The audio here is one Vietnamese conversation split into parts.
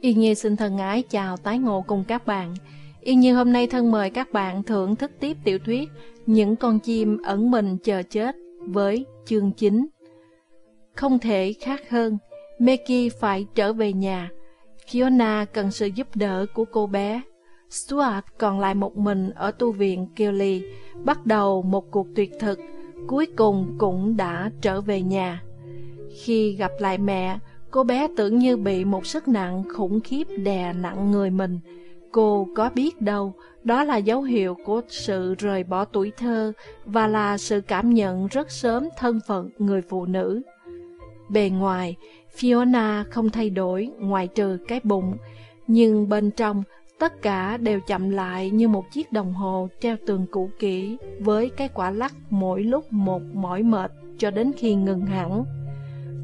Yên Nhi xin thân ái chào tái ngộ cùng các bạn. Yên Nhi hôm nay thân mời các bạn thưởng thức tiếp tiểu thuyết Những con chim ẩn mình chờ chết với chương 9. Không thể khác hơn, Meki phải trở về nhà. Fiona cần sự giúp đỡ của cô bé. Stuart còn lại một mình ở tu viện Kelly, bắt đầu một cuộc tuyệt thực, cuối cùng cũng đã trở về nhà. Khi gặp lại mẹ, cô bé tưởng như bị một sức nặng khủng khiếp đè nặng người mình. Cô có biết đâu, đó là dấu hiệu của sự rời bỏ tuổi thơ và là sự cảm nhận rất sớm thân phận người phụ nữ. Bề ngoài, Fiona không thay đổi ngoài trừ cái bụng, nhưng bên trong tất cả đều chậm lại như một chiếc đồng hồ treo tường cũ kỹ với cái quả lắc mỗi lúc một mỏi mệt cho đến khi ngừng hẳn.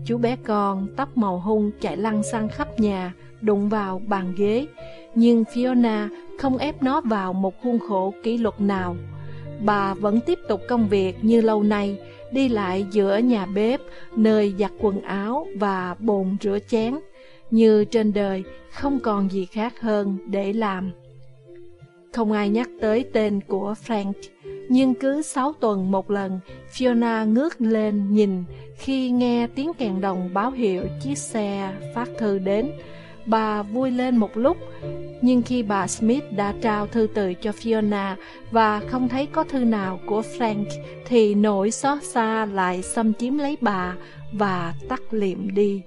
Chú bé con tóc màu hung chạy lăn sang khắp nhà, đụng vào bàn ghế, nhưng Fiona không ép nó vào một khuôn khổ kỷ luật nào. Bà vẫn tiếp tục công việc như lâu nay, đi lại giữa nhà bếp, nơi giặt quần áo và bồn rửa chén, như trên đời không còn gì khác hơn để làm. Không ai nhắc tới tên của Frank, nhưng cứ 6 tuần một lần, Fiona ngước lên nhìn khi nghe tiếng kèn đồng báo hiệu chiếc xe phát thư đến. Bà vui lên một lúc, nhưng khi bà Smith đã trao thư từ cho Fiona và không thấy có thư nào của Frank, thì nỗi xót xa lại xâm chiếm lấy bà và tắt liệm đi.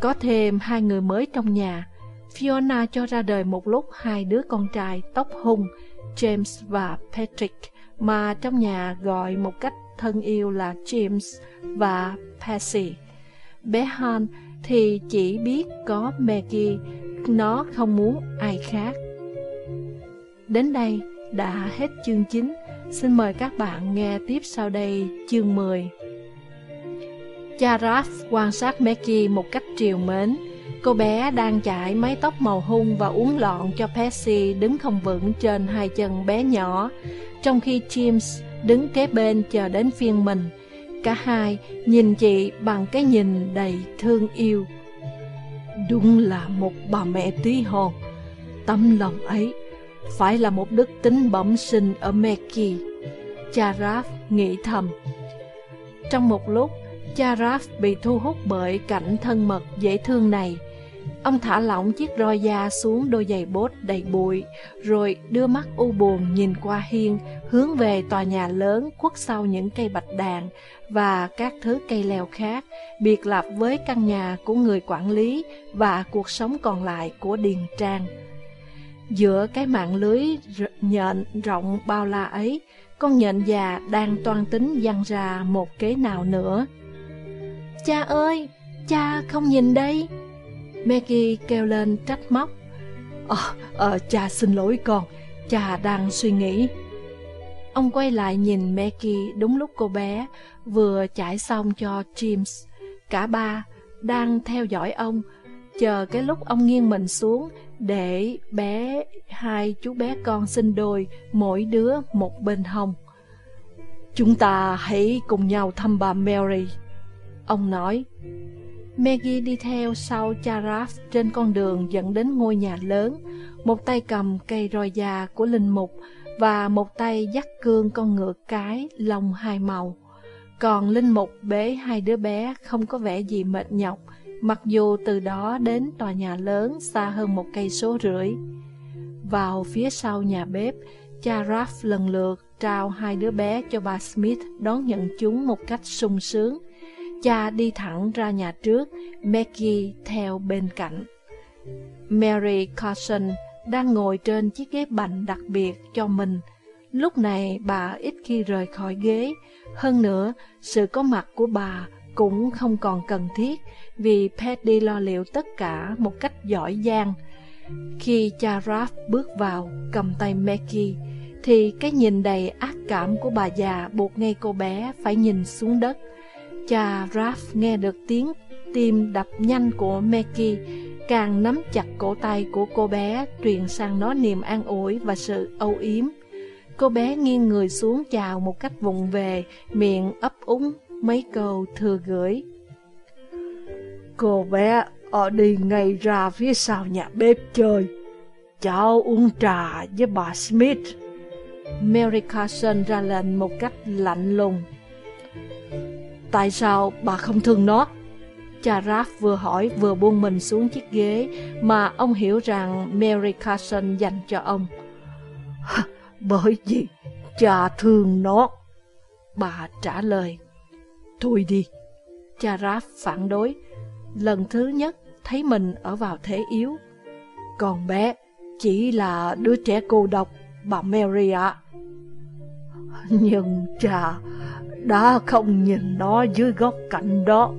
Có thêm hai người mới trong nhà, Fiona cho ra đời một lúc hai đứa con trai tóc hung, James và Patrick, mà trong nhà gọi một cách thân yêu là James và Patsy. Bé Han thì chỉ biết có Maggie, nó không muốn ai khác. Đến đây đã hết chương 9, xin mời các bạn nghe tiếp sau đây chương 10. Cha Raph quan sát Maggie một cách triều mến. Cô bé đang chải mái tóc màu hung và uống lọn cho Patsy đứng không vững trên hai chân bé nhỏ, trong khi James đứng kế bên chờ đến phiên mình. Cả hai nhìn chị bằng cái nhìn đầy thương yêu. Đúng là một bà mẹ tí hon. Tấm lòng ấy phải là một đức tính bẩm sinh ở Mekki. Cha nghĩ thầm. Trong một lúc, cha bị thu hút bởi cảnh thân mật dễ thương này. Ông thả lỏng chiếc roi da xuống đôi giày bốt đầy bụi, rồi đưa mắt u buồn nhìn qua hiên, hướng về tòa nhà lớn khuất sau những cây bạch đàn và các thứ cây leo khác, biệt lập với căn nhà của người quản lý và cuộc sống còn lại của Điền Trang. Giữa cái mạng lưới nhện rộng bao la ấy, con nhện già đang toan tính dăng ra một kế nào nữa. Cha ơi, cha không nhìn đây. Maggie kêu lên trách móc. Ờ, ờ, cha xin lỗi con, cha đang suy nghĩ. Ông quay lại nhìn Maggie đúng lúc cô bé vừa chạy xong cho James. Cả ba đang theo dõi ông, chờ cái lúc ông nghiêng mình xuống để bé hai chú bé con sinh đôi, mỗi đứa một bên hông. Chúng ta hãy cùng nhau thăm bà Mary. Ông nói, Maggie đi theo sau cha trên con đường dẫn đến ngôi nhà lớn, một tay cầm cây roi già của linh mục và một tay dắt cương con ngựa cái lông hai màu. Còn linh mục bế hai đứa bé không có vẻ gì mệt nhọc, mặc dù từ đó đến tòa nhà lớn xa hơn một cây số rưỡi. Vào phía sau nhà bếp, cha Raph lần lượt trao hai đứa bé cho bà Smith đón nhận chúng một cách sung sướng. Cha đi thẳng ra nhà trước, Maggie theo bên cạnh. Mary Carson đang ngồi trên chiếc ghế bành đặc biệt cho mình. Lúc này bà ít khi rời khỏi ghế, hơn nữa sự có mặt của bà cũng không còn cần thiết vì Paddy lo liệu tất cả một cách giỏi giang. Khi cha Raph bước vào cầm tay Maggie, thì cái nhìn đầy ác cảm của bà già buộc ngay cô bé phải nhìn xuống đất. Cha Raph nghe được tiếng tim đập nhanh của Meki, càng nắm chặt cổ tay của cô bé, truyền sang nó niềm an ủi và sự âu yếm. Cô bé nghiêng người xuống chào một cách vụng về, miệng ấp úng mấy câu thừa gửi. Cô bé Ở đi ngay ra phía sau nhà bếp chơi. Cháu uống trà với bà Smith. Mary Carson ra lệnh một cách lạnh lùng. Tại sao bà không thương nó? Cha Raff vừa hỏi vừa buông mình xuống chiếc ghế mà ông hiểu rằng Mary Carson dành cho ông. Bởi vì cha thương nó. Bà trả lời. Thôi đi. Cha Raff phản đối. Lần thứ nhất thấy mình ở vào thế yếu. Còn bé chỉ là đứa trẻ cô độc, bà Mary ạ. Nhưng cha đã không nhìn nó dưới góc cạnh đó.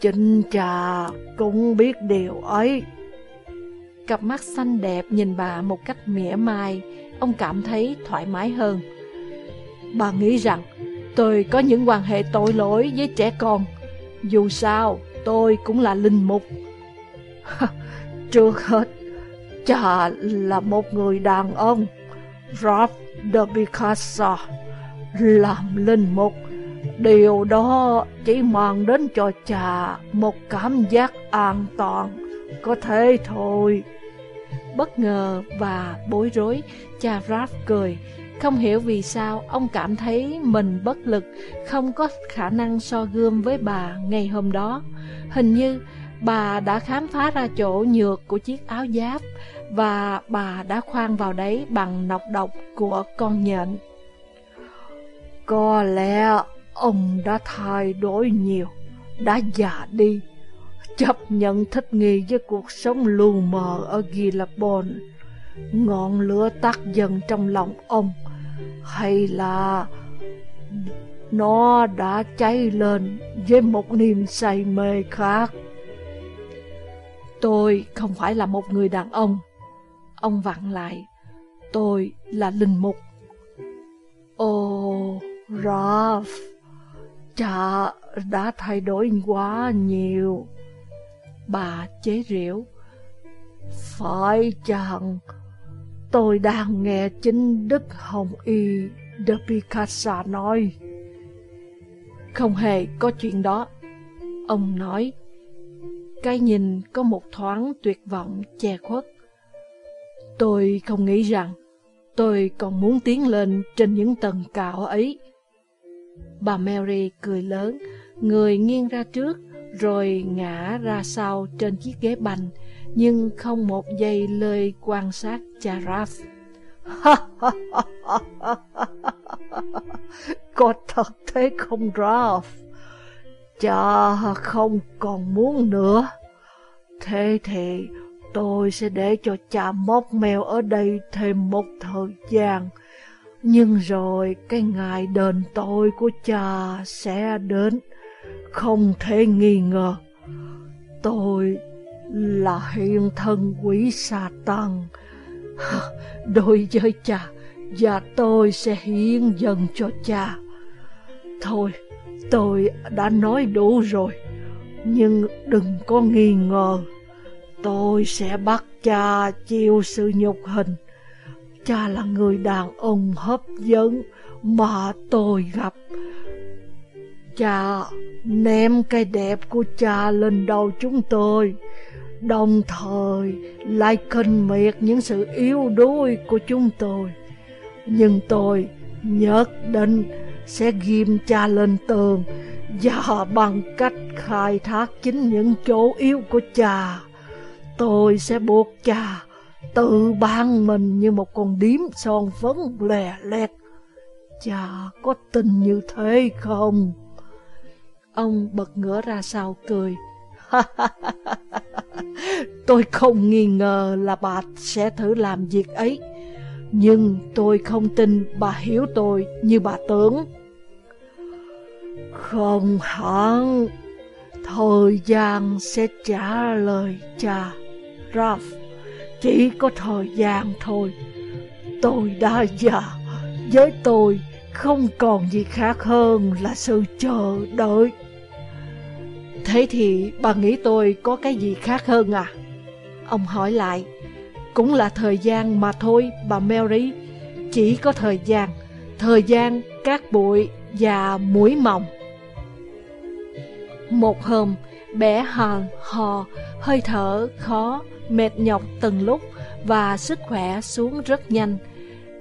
Chính cha cũng biết điều ấy. Cặp mắt xanh đẹp nhìn bà một cách mỉa mai, ông cảm thấy thoải mái hơn. Bà nghĩ rằng tôi có những quan hệ tội lỗi với trẻ con. Dù sao, tôi cũng là linh mục. Trước hết, cha là một người đàn ông. Rob de Picasso làm linh mục Điều đó chỉ mang đến cho cha một cảm giác an toàn, có thế thôi. Bất ngờ và bối rối, cha Raph cười. Không hiểu vì sao ông cảm thấy mình bất lực, không có khả năng so gươm với bà ngày hôm đó. Hình như bà đã khám phá ra chỗ nhược của chiếc áo giáp và bà đã khoan vào đấy bằng nọc độc của con nhện. Có lẽ Ông đã thay đổi nhiều, đã già đi, chấp nhận thích nghi với cuộc sống lu mờ ở Gilabon. Ngọn lửa tắt dần trong lòng ông, hay là nó đã cháy lên với một niềm say mê khác. Tôi không phải là một người đàn ông. Ông vặn lại. Tôi là linh mục. Ồ, oh, Ralph. Cha đã thay đổi quá nhiều. Bà chế rượu. Phải chăng tôi đang nghe chính Đức Hồng Y de Picasso nói. Không hề có chuyện đó. Ông nói. Cái nhìn có một thoáng tuyệt vọng che khuất. Tôi không nghĩ rằng tôi còn muốn tiến lên trên những tầng cao ấy. Bà Mary cười lớn, người nghiêng ra trước, rồi ngã ra sau trên chiếc ghế bành, nhưng không một giây lời quan sát cha Ralph. Có thật thế không Ralph? Cha không còn muốn nữa. Thế thì tôi sẽ để cho cha móc mèo ở đây thêm một thời gian nhưng rồi cái ngày đền tội của cha sẽ đến, không thể nghi ngờ. Tôi là hiện thân quỷ sa tăng. Đối với cha, và tôi sẽ hiến dần cho cha. Thôi, tôi đã nói đủ rồi, nhưng đừng có nghi ngờ. Tôi sẽ bắt cha chịu sự nhục hình Cha là người đàn ông hấp dẫn mà tôi gặp. Cha ném cái đẹp của cha lên đầu chúng tôi, đồng thời lại kinh miệt những sự yếu đuối của chúng tôi. Nhưng tôi nhất định sẽ ghim cha lên tường và bằng cách khai thác chính những chỗ yếu của cha, tôi sẽ buộc cha tự ban mình như một con điếm son phấn lè lẹt. Chà, có tình như thế không? Ông bật ngửa ra sau cười. tôi không nghi ngờ là bà sẽ thử làm việc ấy. Nhưng tôi không tin bà hiểu tôi như bà tưởng. Không hẳn, thời gian sẽ trả lời cha, Ralph. Chỉ có thời gian thôi. Tôi đã già Với tôi không còn gì khác hơn là sự chờ đợi. Thế thì bà nghĩ tôi có cái gì khác hơn à? Ông hỏi lại Cũng là thời gian mà thôi bà Mary. Chỉ có thời gian Thời gian, cát bụi và mũi mỏng. Một hôm Bé hòn hò, hơi thở khó, mệt nhọc từng lúc và sức khỏe xuống rất nhanh.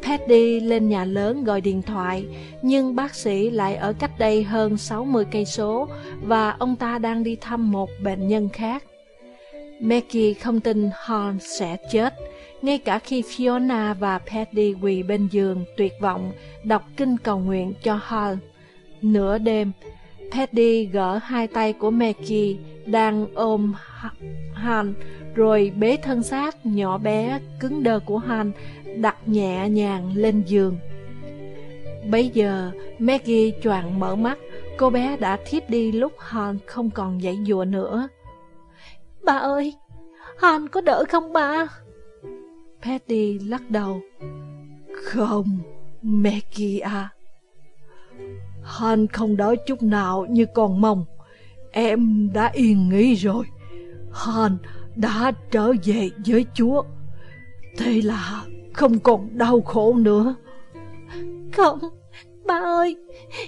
Paddy lên nhà lớn gọi điện thoại, nhưng bác sĩ lại ở cách đây hơn 60 cây số và ông ta đang đi thăm một bệnh nhân khác. Maggie không tin Horn sẽ chết, ngay cả khi Fiona và Paddy quỳ bên giường tuyệt vọng đọc kinh cầu nguyện cho Horn. Nửa đêm, Paddy gỡ hai tay của Maggie đang ôm Han rồi bế thân xác nhỏ bé cứng đơ của Han đặt nhẹ nhàng lên giường. Bây giờ, Maggie choàng mở mắt, cô bé đã thiếp đi lúc Han không còn dãy dụa nữa. Ba ơi, Han có đỡ không ba? Patty lắc đầu. Không, Maggie à. Han không đỡ chút nào như con mong. Em đã yên nghỉ rồi. Han đã trở về với Chúa. Thế là không còn đau khổ nữa. Không, ba ơi,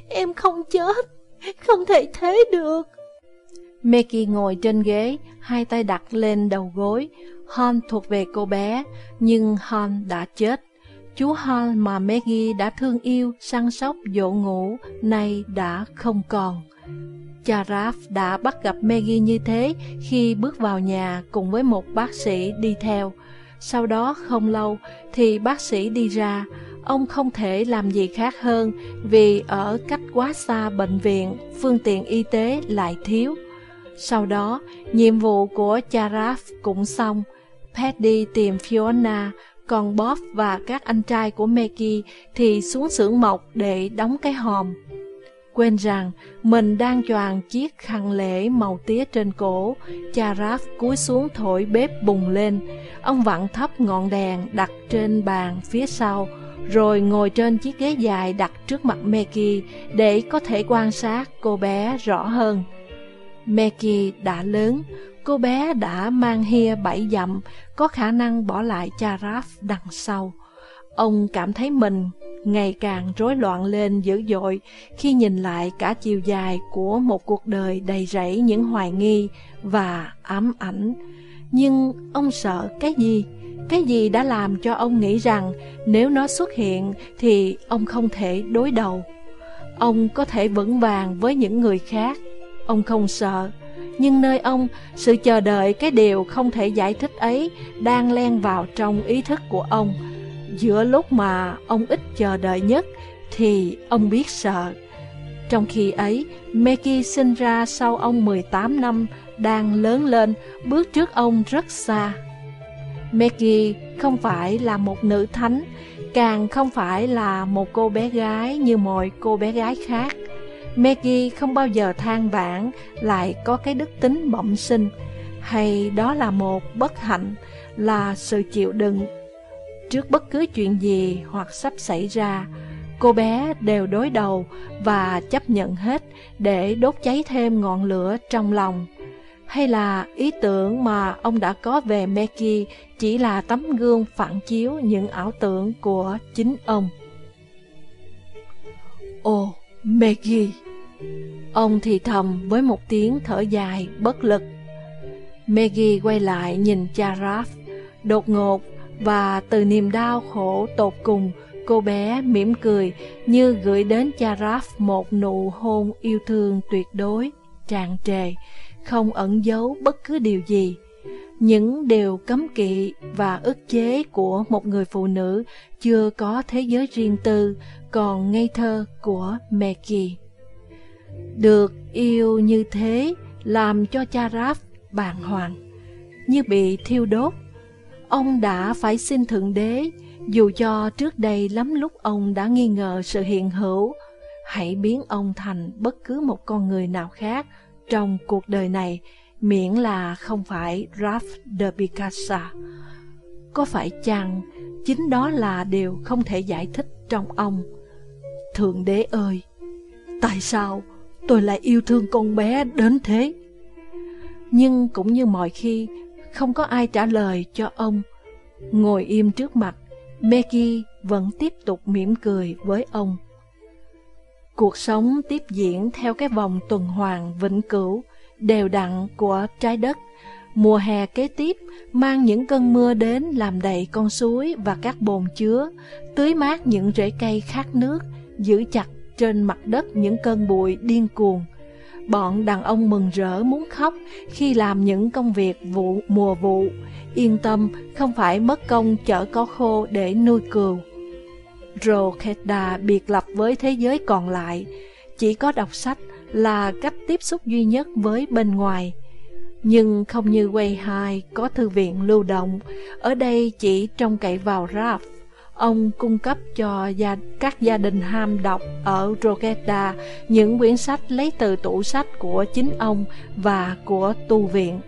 em không chết, không thể thế được. Maggie ngồi trên ghế, hai tay đặt lên đầu gối. Han thuộc về cô bé, nhưng Han đã chết. Chú Hall mà Maggie đã thương yêu, săn sóc, dỗ ngủ, nay đã không còn. Cha Raph đã bắt gặp Maggie như thế khi bước vào nhà cùng với một bác sĩ đi theo. Sau đó không lâu thì bác sĩ đi ra, ông không thể làm gì khác hơn vì ở cách quá xa bệnh viện, phương tiện y tế lại thiếu. Sau đó, nhiệm vụ của Charaf cũng xong. Paddy tìm Fiona, còn Bob và các anh trai của Maggie thì xuống xưởng mộc để đóng cái hòm. Quên rằng mình đang choàng chiếc khăn lễ màu tía trên cổ, cha Raph cúi xuống thổi bếp bùng lên. Ông vặn thấp ngọn đèn đặt trên bàn phía sau, rồi ngồi trên chiếc ghế dài đặt trước mặt Maggie để có thể quan sát cô bé rõ hơn. Maggie đã lớn, cô bé đã mang hia bảy dặm, có khả năng bỏ lại cha Raph đằng sau. Ông cảm thấy mình ngày càng rối loạn lên dữ dội khi nhìn lại cả chiều dài của một cuộc đời đầy rẫy những hoài nghi và ám ảnh. Nhưng ông sợ cái gì? Cái gì đã làm cho ông nghĩ rằng nếu nó xuất hiện thì ông không thể đối đầu? Ông có thể vững vàng với những người khác. Ông không sợ. Nhưng nơi ông, sự chờ đợi cái điều không thể giải thích ấy đang len vào trong ý thức của ông Giữa lúc mà ông ít chờ đợi nhất thì ông biết sợ. Trong khi ấy, Meki sinh ra sau ông 18 năm, đang lớn lên, bước trước ông rất xa. Meki không phải là một nữ thánh, càng không phải là một cô bé gái như mọi cô bé gái khác. Maggie không bao giờ than vãn lại có cái đức tính bẩm sinh, hay đó là một bất hạnh, là sự chịu đựng Trước bất cứ chuyện gì hoặc sắp xảy ra, cô bé đều đối đầu và chấp nhận hết để đốt cháy thêm ngọn lửa trong lòng. Hay là ý tưởng mà ông đã có về Maggie chỉ là tấm gương phản chiếu những ảo tưởng của chính ông? Ồ, Maggie! Ông thì thầm với một tiếng thở dài, bất lực. Maggie quay lại nhìn cha Raph. Đột ngột, và từ niềm đau khổ tột cùng, cô bé mỉm cười như gửi đến cha Raph một nụ hôn yêu thương tuyệt đối, tràn trề, không ẩn giấu bất cứ điều gì. Những điều cấm kỵ và ức chế của một người phụ nữ chưa có thế giới riêng tư, còn ngây thơ của Maggie. Được yêu như thế làm cho cha Raph bàng hoàng, như bị thiêu đốt Ông đã phải xin Thượng Đế, dù cho trước đây lắm lúc ông đã nghi ngờ sự hiện hữu, hãy biến ông thành bất cứ một con người nào khác trong cuộc đời này, miễn là không phải Ralph de Picasso. Có phải chăng chính đó là điều không thể giải thích trong ông? Thượng Đế ơi, tại sao tôi lại yêu thương con bé đến thế? Nhưng cũng như mọi khi, không có ai trả lời cho ông. Ngồi im trước mặt, Maggie vẫn tiếp tục mỉm cười với ông. Cuộc sống tiếp diễn theo cái vòng tuần hoàn vĩnh cửu, đều đặn của trái đất. Mùa hè kế tiếp mang những cơn mưa đến làm đầy con suối và các bồn chứa, tưới mát những rễ cây khát nước, giữ chặt trên mặt đất những cơn bụi điên cuồng. Bọn đàn ông mừng rỡ muốn khóc khi làm những công việc vụ mùa vụ, yên tâm không phải mất công chở có khô để nuôi cừu. Rokeda biệt lập với thế giới còn lại, chỉ có đọc sách là cách tiếp xúc duy nhất với bên ngoài. Nhưng không như quay High có thư viện lưu động, ở đây chỉ trông cậy vào Ralph. Ông cung cấp cho gia, các gia đình ham đọc ở Drogheda những quyển sách lấy từ tủ sách của chính ông và của tu viện.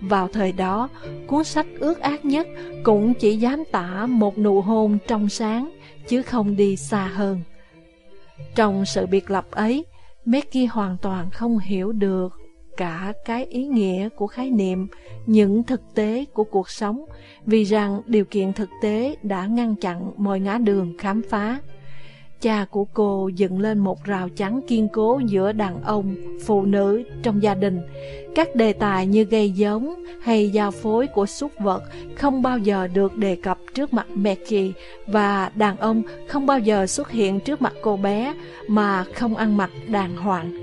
Vào thời đó, cuốn sách ước ác nhất cũng chỉ dám tả một nụ hôn trong sáng, chứ không đi xa hơn. Trong sự biệt lập ấy, Becky hoàn toàn không hiểu được cả cái ý nghĩa của khái niệm, những thực tế của cuộc sống, vì rằng điều kiện thực tế đã ngăn chặn mọi ngã đường khám phá. Cha của cô dựng lên một rào chắn kiên cố giữa đàn ông, phụ nữ trong gia đình. Các đề tài như gây giống hay giao phối của súc vật không bao giờ được đề cập trước mặt Mekki và đàn ông không bao giờ xuất hiện trước mặt cô bé mà không ăn mặc đàng hoàng.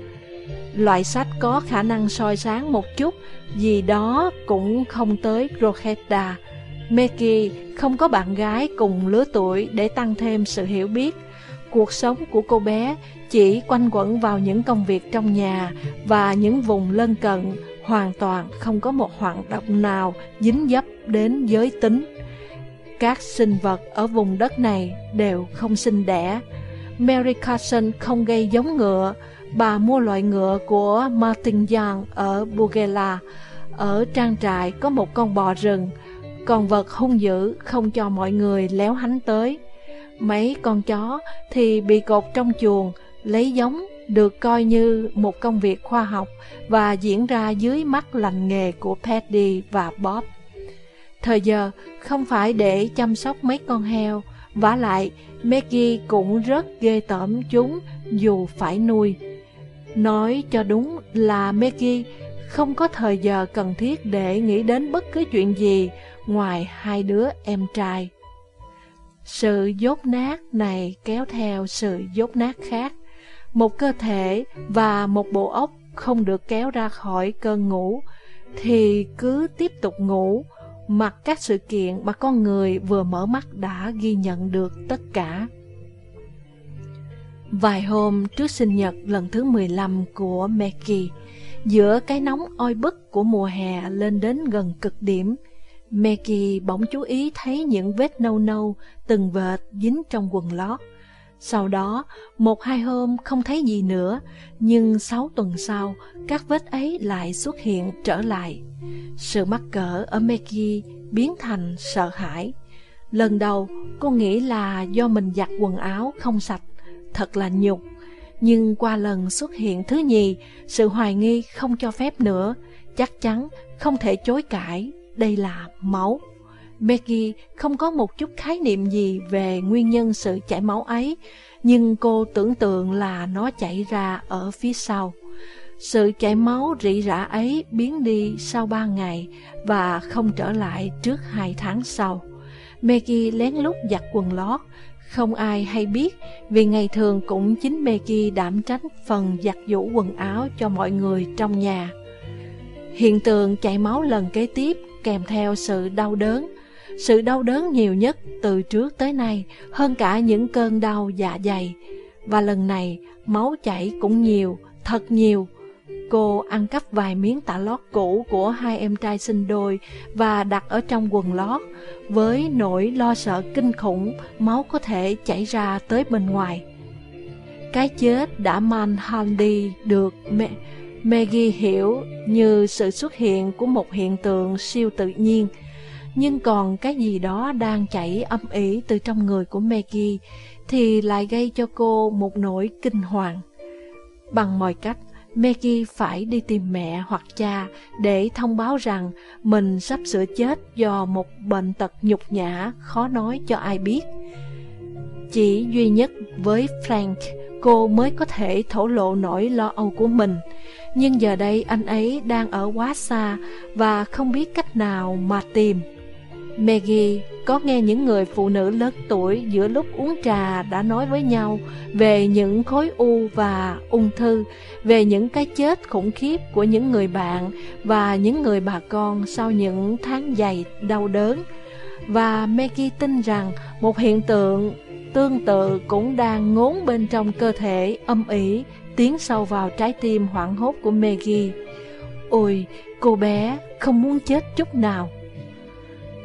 Loại sách có khả năng soi sáng một chút, gì đó cũng không tới Rochetta. Mekki không có bạn gái cùng lứa tuổi để tăng thêm sự hiểu biết. Cuộc sống của cô bé chỉ quanh quẩn vào những công việc trong nhà và những vùng lân cận, hoàn toàn không có một hoạt động nào dính dấp đến giới tính. Các sinh vật ở vùng đất này đều không sinh đẻ. Mary Carson không gây giống ngựa, bà mua loại ngựa của Martin Young ở Bugela. Ở trang trại có một con bò rừng, con vật hung dữ không cho mọi người léo hánh tới. Mấy con chó thì bị cột trong chuồng, lấy giống được coi như một công việc khoa học và diễn ra dưới mắt lành nghề của Paddy và Bob. Thời giờ không phải để chăm sóc mấy con heo, vả lại Maggie cũng rất ghê tởm chúng dù phải nuôi. Nói cho đúng là Maggie không có thời giờ cần thiết để nghĩ đến bất cứ chuyện gì ngoài hai đứa em trai. Sự dốt nát này kéo theo sự dốt nát khác. Một cơ thể và một bộ óc không được kéo ra khỏi cơn ngủ, thì cứ tiếp tục ngủ, mặc các sự kiện mà con người vừa mở mắt đã ghi nhận được tất cả. Vài hôm trước sinh nhật lần thứ 15 của Maggie, giữa cái nóng oi bức của mùa hè lên đến gần cực điểm, Maggie bỗng chú ý thấy những vết nâu nâu, từng vệt dính trong quần lót. Sau đó, một hai hôm không thấy gì nữa, nhưng sáu tuần sau, các vết ấy lại xuất hiện trở lại. Sự mắc cỡ ở Maggie biến thành sợ hãi. Lần đầu, cô nghĩ là do mình giặt quần áo không sạch, thật là nhục. Nhưng qua lần xuất hiện thứ nhì, sự hoài nghi không cho phép nữa, chắc chắn không thể chối cãi, đây là máu. Maggie không có một chút khái niệm gì về nguyên nhân sự chảy máu ấy, nhưng cô tưởng tượng là nó chảy ra ở phía sau. Sự chảy máu rỉ rả ấy biến đi sau ba ngày và không trở lại trước hai tháng sau. Maggie lén lút giặt quần lót, không ai hay biết vì ngày thường cũng chính Maggie đảm trách phần giặt giũ quần áo cho mọi người trong nhà. Hiện tượng chảy máu lần kế tiếp kèm theo sự đau đớn. Sự đau đớn nhiều nhất từ trước tới nay hơn cả những cơn đau dạ dày. Và lần này máu chảy cũng nhiều, thật nhiều. Cô ăn cắp vài miếng tả lót cũ của hai em trai sinh đôi và đặt ở trong quần lót với nỗi lo sợ kinh khủng máu có thể chảy ra tới bên ngoài. Cái chết đã man Handy được mẹ Maggie hiểu như sự xuất hiện của một hiện tượng siêu tự nhiên, nhưng còn cái gì đó đang chảy âm ỉ từ trong người của Maggie thì lại gây cho cô một nỗi kinh hoàng. Bằng mọi cách, Maggie phải đi tìm mẹ hoặc cha để thông báo rằng mình sắp sửa chết do một bệnh tật nhục nhã khó nói cho ai biết. Chỉ duy nhất với Frank, cô mới có thể thổ lộ nỗi lo âu của mình nhưng giờ đây anh ấy đang ở quá xa và không biết cách nào mà tìm. Maggie có nghe những người phụ nữ lớn tuổi giữa lúc uống trà đã nói với nhau về những khối u và ung thư, về những cái chết khủng khiếp của những người bạn và những người bà con sau những tháng dài đau đớn. Và Maggie tin rằng một hiện tượng tương tự cũng đang ngốn bên trong cơ thể âm ỉ, tiến sâu vào trái tim hoảng hốt của Maggie. Ôi, cô bé không muốn chết chút nào.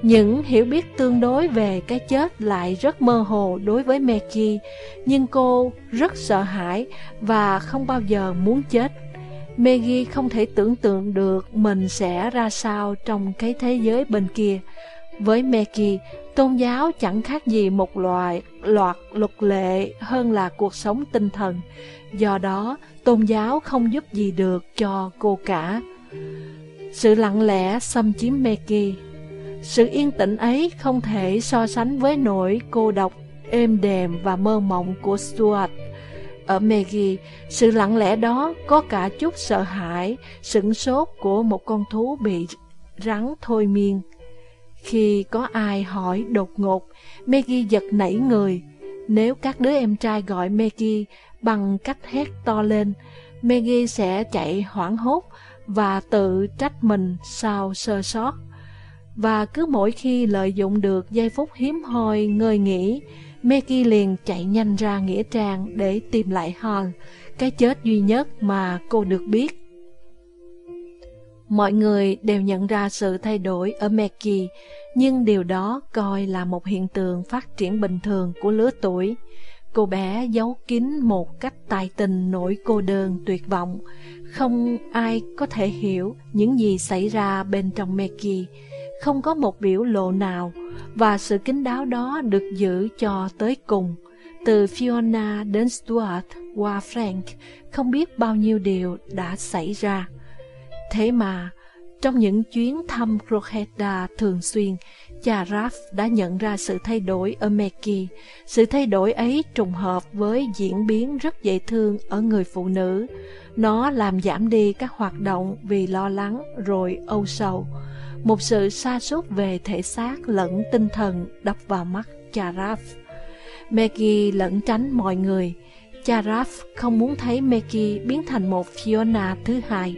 Những hiểu biết tương đối về cái chết lại rất mơ hồ đối với Maggie, nhưng cô rất sợ hãi và không bao giờ muốn chết. Maggie không thể tưởng tượng được mình sẽ ra sao trong cái thế giới bên kia. Với Maggie, tôn giáo chẳng khác gì một loại loạt luật lệ hơn là cuộc sống tinh thần. Do đó, tôn giáo không giúp gì được cho cô cả. Sự lặng lẽ xâm chiếm Meki sự yên tĩnh ấy không thể so sánh với nỗi cô độc, êm đềm và mơ mộng của Stuart. Ở Maggie, sự lặng lẽ đó có cả chút sợ hãi, sửng sốt của một con thú bị rắn thôi miên. Khi có ai hỏi đột ngột, Maggie giật nảy người. Nếu các đứa em trai gọi Maggie bằng cách hét to lên, Maggie sẽ chạy hoảng hốt và tự trách mình sau sơ sót. Và cứ mỗi khi lợi dụng được giây phút hiếm hoi ngơi nghỉ, Maggie liền chạy nhanh ra Nghĩa Trang để tìm lại Hall, cái chết duy nhất mà cô được biết. Mọi người đều nhận ra sự thay đổi ở Maggie, nhưng điều đó coi là một hiện tượng phát triển bình thường của lứa tuổi. Cô bé giấu kín một cách tài tình nỗi cô đơn tuyệt vọng. Không ai có thể hiểu những gì xảy ra bên trong Meki. không có một biểu lộ nào, và sự kín đáo đó được giữ cho tới cùng. Từ Fiona đến Stuart qua Frank, không biết bao nhiêu điều đã xảy ra. Thế mà, trong những chuyến thăm Crocheta thường xuyên, cha Raph đã nhận ra sự thay đổi ở Meki. Sự thay đổi ấy trùng hợp với diễn biến rất dễ thương ở người phụ nữ. Nó làm giảm đi các hoạt động vì lo lắng rồi âu sầu một sự sa sút về thể xác lẫn tinh thần đập vào mắt cha Raph. Meki lẫn tránh mọi người. Cha Raph không muốn thấy Meki biến thành một Fiona thứ hai.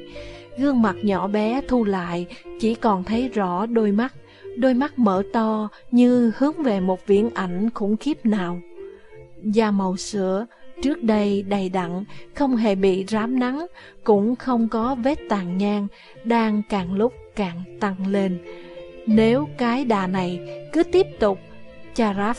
Gương mặt nhỏ bé thu lại, chỉ còn thấy rõ đôi mắt, đôi mắt mở to như hướng về một viễn ảnh khủng khiếp nào. Da màu sữa, trước đây đầy đặn, không hề bị rám nắng, cũng không có vết tàn nhang, đang càng lúc càng tăng lên. Nếu cái đà này cứ tiếp tục, Charaf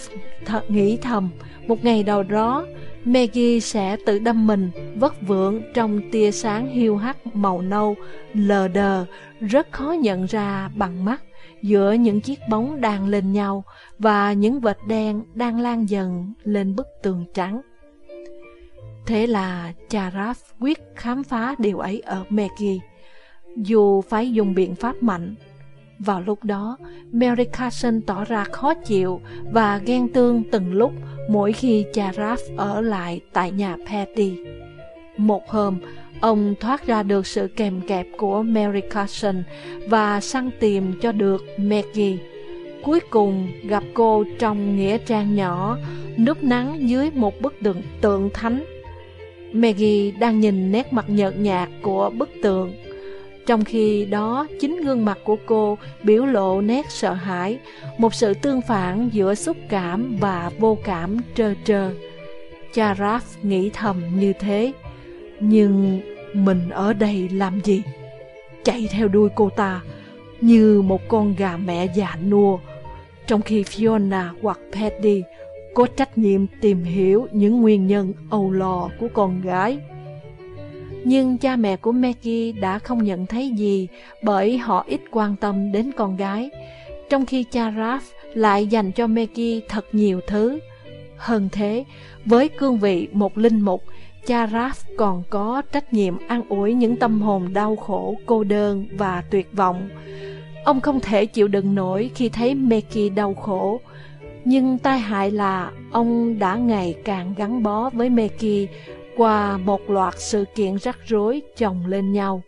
thật nghĩ thầm, một ngày đầu đó, Maggie sẽ tự đâm mình vất vượng trong tia sáng hiu hắt màu nâu, lờ đờ, rất khó nhận ra bằng mắt giữa những chiếc bóng đang lên nhau và những vệt đen đang lan dần lên bức tường trắng. Thế là Charaf quyết khám phá điều ấy ở Maggie dù phải dùng biện pháp mạnh. Vào lúc đó, Mary Carson tỏ ra khó chịu và ghen tương từng lúc mỗi khi cha Raph ở lại tại nhà Patty. Một hôm, ông thoát ra được sự kèm kẹp của Mary Carson và săn tìm cho được Maggie. Cuối cùng gặp cô trong nghĩa trang nhỏ, núp nắng dưới một bức tượng, tượng thánh. Maggie đang nhìn nét mặt nhợt nhạt của bức tượng trong khi đó, chính gương mặt của cô biểu lộ nét sợ hãi, một sự tương phản giữa xúc cảm và vô cảm trơ trơ. Cha nghĩ thầm như thế, nhưng mình ở đây làm gì? Chạy theo đuôi cô ta như một con gà mẹ già nua, trong khi Fiona hoặc Paddy có trách nhiệm tìm hiểu những nguyên nhân âu lo của con gái. Nhưng cha mẹ của Maggie đã không nhận thấy gì bởi họ ít quan tâm đến con gái, trong khi cha Ralph lại dành cho Maggie thật nhiều thứ. Hơn thế, với cương vị một linh mục, cha Ralph còn có trách nhiệm an ủi những tâm hồn đau khổ, cô đơn và tuyệt vọng. Ông không thể chịu đựng nổi khi thấy Maggie đau khổ, nhưng tai hại là ông đã ngày càng gắn bó với Maggie qua một loạt sự kiện rắc rối chồng lên nhau.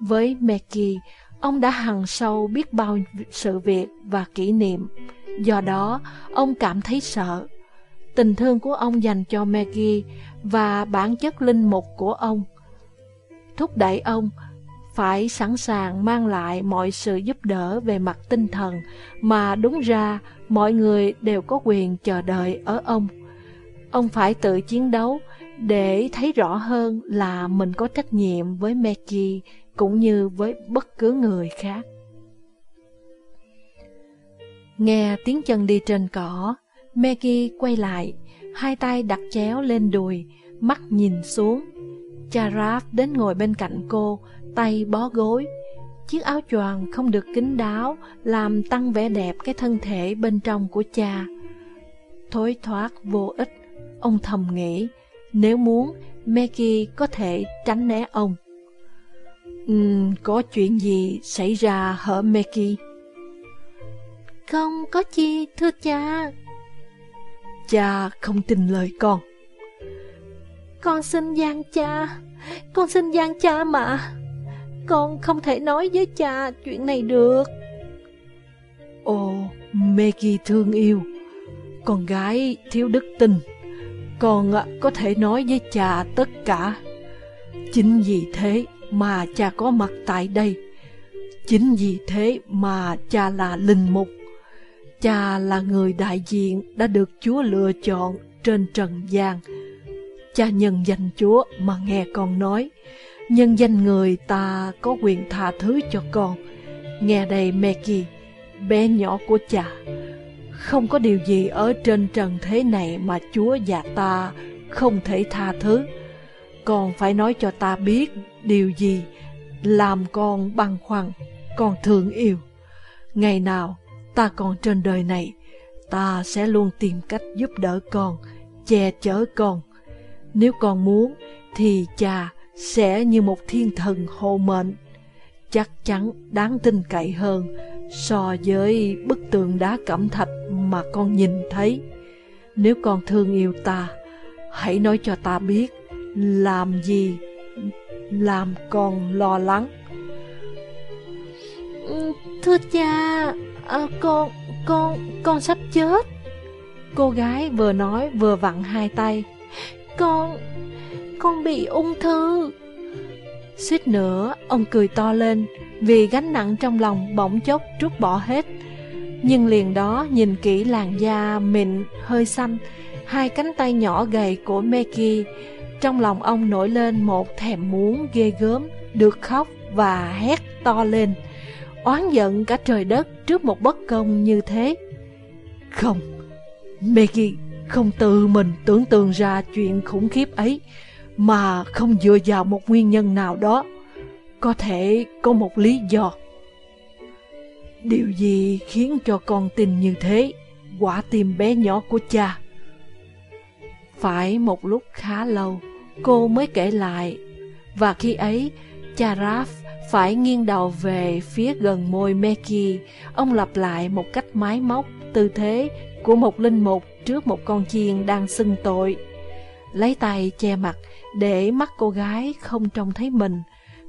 Với Meki, ông đã hằng sâu biết bao sự việc và kỷ niệm. Do đó, ông cảm thấy sợ. Tình thương của ông dành cho Maggie và bản chất linh mục của ông thúc đẩy ông phải sẵn sàng mang lại mọi sự giúp đỡ về mặt tinh thần mà đúng ra mọi người đều có quyền chờ đợi ở ông. Ông phải tự chiến đấu để thấy rõ hơn là mình có trách nhiệm với Mechi cũng như với bất cứ người khác. Nghe tiếng chân đi trên cỏ, Maggie quay lại, hai tay đặt chéo lên đùi, mắt nhìn xuống. Charaf đến ngồi bên cạnh cô, tay bó gối. Chiếc áo choàng không được kín đáo, làm tăng vẻ đẹp cái thân thể bên trong của cha. Thối thoát vô ích, ông thầm nghĩ, nếu muốn, Maggie có thể tránh né ông. Uhm, có chuyện gì xảy ra hở Maggie? Không có chi, thưa cha. Cha không tin lời con. Con xin gian cha, con xin gian cha mà. Con không thể nói với cha chuyện này được. Ồ, Maggie thương yêu, con gái thiếu đức tin. Con có thể nói với cha tất cả. Chính vì thế mà cha có mặt tại đây. Chính vì thế mà cha là linh mục. Cha là người đại diện đã được Chúa lựa chọn trên trần gian. Cha nhân danh Chúa mà nghe con nói, nhân danh người ta có quyền tha thứ cho con. Nghe đây Maggie, bé nhỏ của cha, không có điều gì ở trên trần thế này mà Chúa và ta không thể tha thứ. Con phải nói cho ta biết điều gì làm con băn khoăn, con thương yêu. Ngày nào ta còn trên đời này, ta sẽ luôn tìm cách giúp đỡ con, che chở con. Nếu con muốn, thì cha sẽ như một thiên thần hộ mệnh, chắc chắn đáng tin cậy hơn so với bức tường đá cẩm thạch mà con nhìn thấy. Nếu con thương yêu ta, hãy nói cho ta biết làm gì làm con lo lắng. Ừ, thưa cha, à, con, con, con sắp chết. Cô gái vừa nói vừa vặn hai tay. Con, con bị ung thư. Suýt nữa, ông cười to lên vì gánh nặng trong lòng bỗng chốc trút bỏ hết. Nhưng liền đó nhìn kỹ làn da mịn, hơi xanh, hai cánh tay nhỏ gầy của Meki, trong lòng ông nổi lên một thèm muốn ghê gớm, được khóc và hét to lên oán giận cả trời đất trước một bất công như thế. Không, Meki không tự mình tưởng tượng ra chuyện khủng khiếp ấy, mà không dựa vào một nguyên nhân nào đó. Có thể có một lý do. Điều gì khiến cho con tin như thế, quả tim bé nhỏ của cha? Phải một lúc khá lâu, cô mới kể lại, và khi ấy, cha raf phải nghiêng đầu về phía gần môi Meki, ông lặp lại một cách máy móc tư thế của một linh mục trước một con chiên đang xưng tội. Lấy tay che mặt để mắt cô gái không trông thấy mình,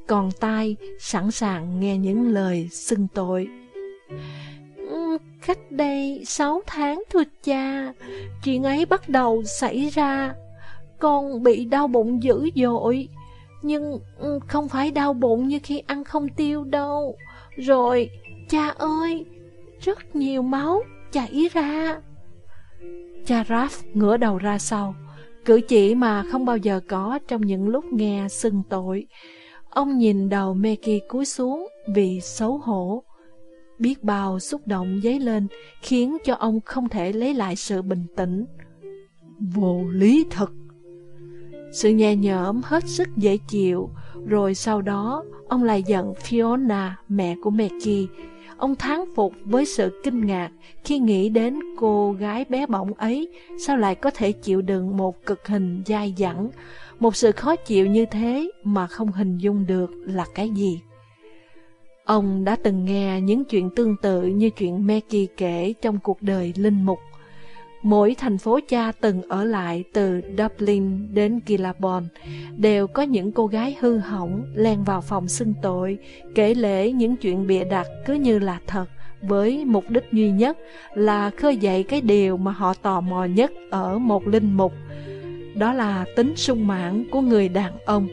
còn tai sẵn sàng nghe những lời xưng tội. Cách đây sáu tháng thưa cha, chuyện ấy bắt đầu xảy ra. Con bị đau bụng dữ dội. Nhưng không phải đau bụng như khi ăn không tiêu đâu. Rồi, cha ơi, rất nhiều máu chảy ra. Cha Raph ngửa đầu ra sau, cử chỉ mà không bao giờ có trong những lúc nghe xưng tội. Ông nhìn đầu Meki cúi xuống vì xấu hổ. Biết bao xúc động dấy lên khiến cho ông không thể lấy lại sự bình tĩnh. Vô lý thật! Sự nhẹ nhõm hết sức dễ chịu, rồi sau đó ông lại giận Fiona, mẹ của Meki, Ông thán phục với sự kinh ngạc khi nghĩ đến cô gái bé bỏng ấy sao lại có thể chịu đựng một cực hình dai dẳng, một sự khó chịu như thế mà không hình dung được là cái gì. Ông đã từng nghe những chuyện tương tự như chuyện Becky kể trong cuộc đời linh mục. Mỗi thành phố cha từng ở lại từ Dublin đến Gillabon đều có những cô gái hư hỏng len vào phòng xưng tội, kể lể những chuyện bịa đặt cứ như là thật với mục đích duy nhất là khơi dậy cái điều mà họ tò mò nhất ở một linh mục. Đó là tính sung mãn của người đàn ông.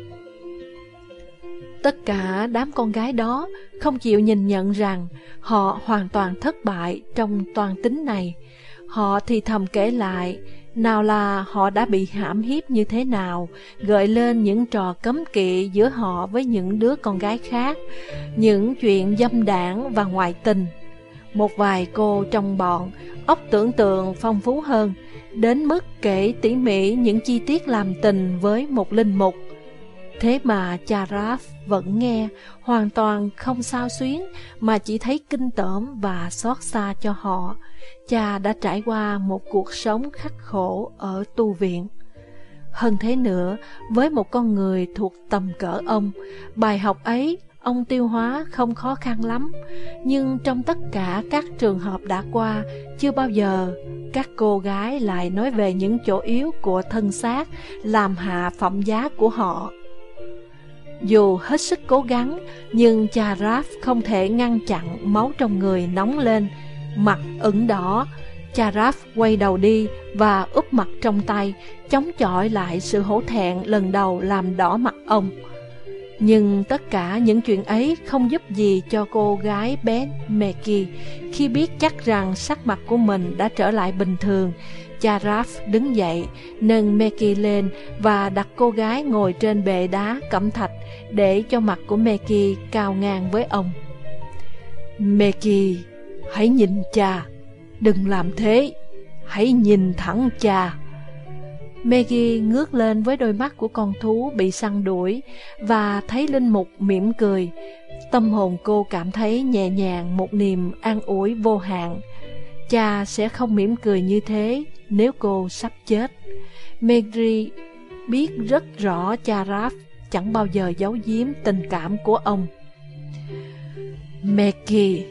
Tất cả đám con gái đó không chịu nhìn nhận rằng họ hoàn toàn thất bại trong toàn tính này. Họ thì thầm kể lại, nào là họ đã bị hãm hiếp như thế nào, gợi lên những trò cấm kỵ giữa họ với những đứa con gái khác, những chuyện dâm đảng và ngoại tình. Một vài cô trong bọn, óc tưởng tượng phong phú hơn, đến mức kể tỉ mỉ những chi tiết làm tình với một linh mục. Thế mà cha Raph vẫn nghe, hoàn toàn không sao xuyến, mà chỉ thấy kinh tởm và xót xa cho họ. Cha đã trải qua một cuộc sống khắc khổ ở tu viện. Hơn thế nữa, với một con người thuộc tầm cỡ ông, bài học ấy ông tiêu hóa không khó khăn lắm. Nhưng trong tất cả các trường hợp đã qua, chưa bao giờ các cô gái lại nói về những chỗ yếu của thân xác, làm hạ phẩm giá của họ. Dù hết sức cố gắng, nhưng cha Raph không thể ngăn chặn máu trong người nóng lên, mặt ửng đỏ. Cha Raph quay đầu đi và úp mặt trong tay, chống chọi lại sự hổ thẹn lần đầu làm đỏ mặt ông. Nhưng tất cả những chuyện ấy không giúp gì cho cô gái bé Meki khi biết chắc rằng sắc mặt của mình đã trở lại bình thường. Cha Raph đứng dậy, nâng Meki lên và đặt cô gái ngồi trên bệ đá cẩm thạch để cho mặt của Meki cao ngang với ông. Meki, hãy nhìn cha, đừng làm thế, hãy nhìn thẳng cha. Megi ngước lên với đôi mắt của con thú bị săn đuổi và thấy Linh Mục mỉm cười. Tâm hồn cô cảm thấy nhẹ nhàng một niềm an ủi vô hạn. Cha sẽ không mỉm cười như thế nếu cô sắp chết. Mary biết rất rõ cha Raph chẳng bao giờ giấu giếm tình cảm của ông. Maggie,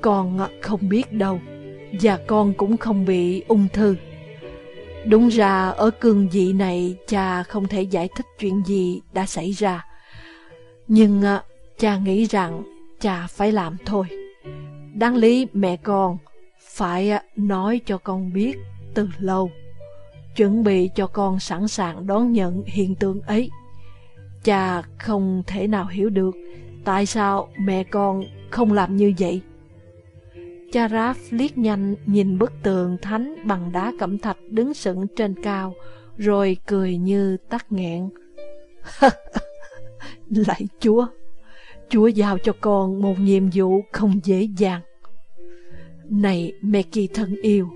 con không biết đâu, và con cũng không bị ung thư. Đúng ra ở cương vị này cha không thể giải thích chuyện gì đã xảy ra. Nhưng à, cha nghĩ rằng cha phải làm thôi. Đáng lý mẹ con phải à, nói cho con biết từ lâu. Chuẩn bị cho con sẵn sàng đón nhận hiện tượng ấy. Cha không thể nào hiểu được tại sao mẹ con không làm như vậy. Cha Raph liếc nhanh nhìn bức tường thánh bằng đá cẩm thạch đứng sững trên cao, rồi cười như tắt nghẹn. Lạy Chúa, Chúa giao cho con một nhiệm vụ không dễ dàng. Này mẹ kỳ thân yêu,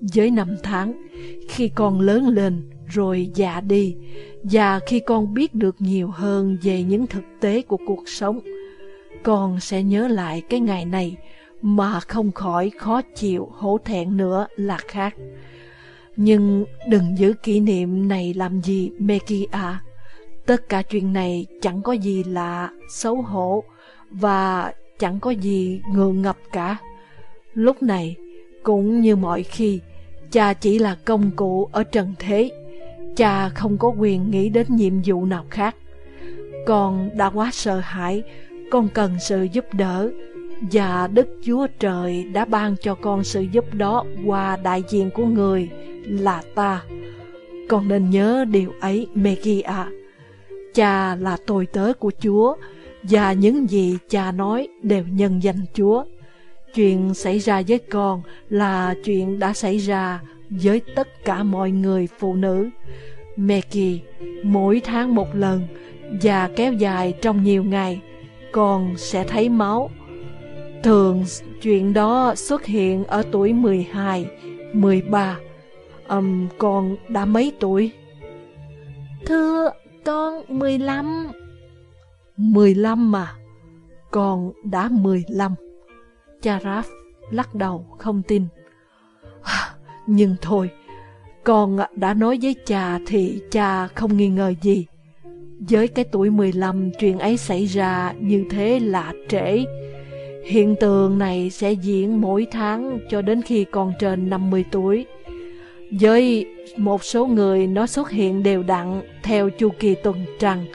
với năm tháng, khi con lớn lên rồi già đi, và khi con biết được nhiều hơn về những thực tế của cuộc sống, con sẽ nhớ lại cái ngày này mà không khỏi khó chịu hổ thẹn nữa là khác. Nhưng đừng giữ kỷ niệm này làm gì Meki à. Tất cả chuyện này chẳng có gì là xấu hổ và chẳng có gì ngượng ngập cả. Lúc này, cũng như mọi khi, cha chỉ là công cụ ở trần thế. Cha không có quyền nghĩ đến nhiệm vụ nào khác. Con đã quá sợ hãi, con cần sự giúp đỡ và Đức Chúa Trời đã ban cho con sự giúp đó qua đại diện của người là ta. Con nên nhớ điều ấy, Megia. Cha là tôi tớ của Chúa, và những gì cha nói đều nhân danh Chúa. Chuyện xảy ra với con là chuyện đã xảy ra với tất cả mọi người phụ nữ. Meki, mỗi tháng một lần và kéo dài trong nhiều ngày, con sẽ thấy máu Thường chuyện đó xuất hiện ở tuổi 12, 13. Um, con đã mấy tuổi? Thưa, con 15. 15 mà. Con đã 15. Cha lắc đầu không tin. À, nhưng thôi, con đã nói với cha thì cha không nghi ngờ gì. Với cái tuổi 15 chuyện ấy xảy ra như thế là trễ. Hiện tượng này sẽ diễn mỗi tháng cho đến khi con trên 50 tuổi. Với một số người nó xuất hiện đều đặn theo chu kỳ tuần trăng.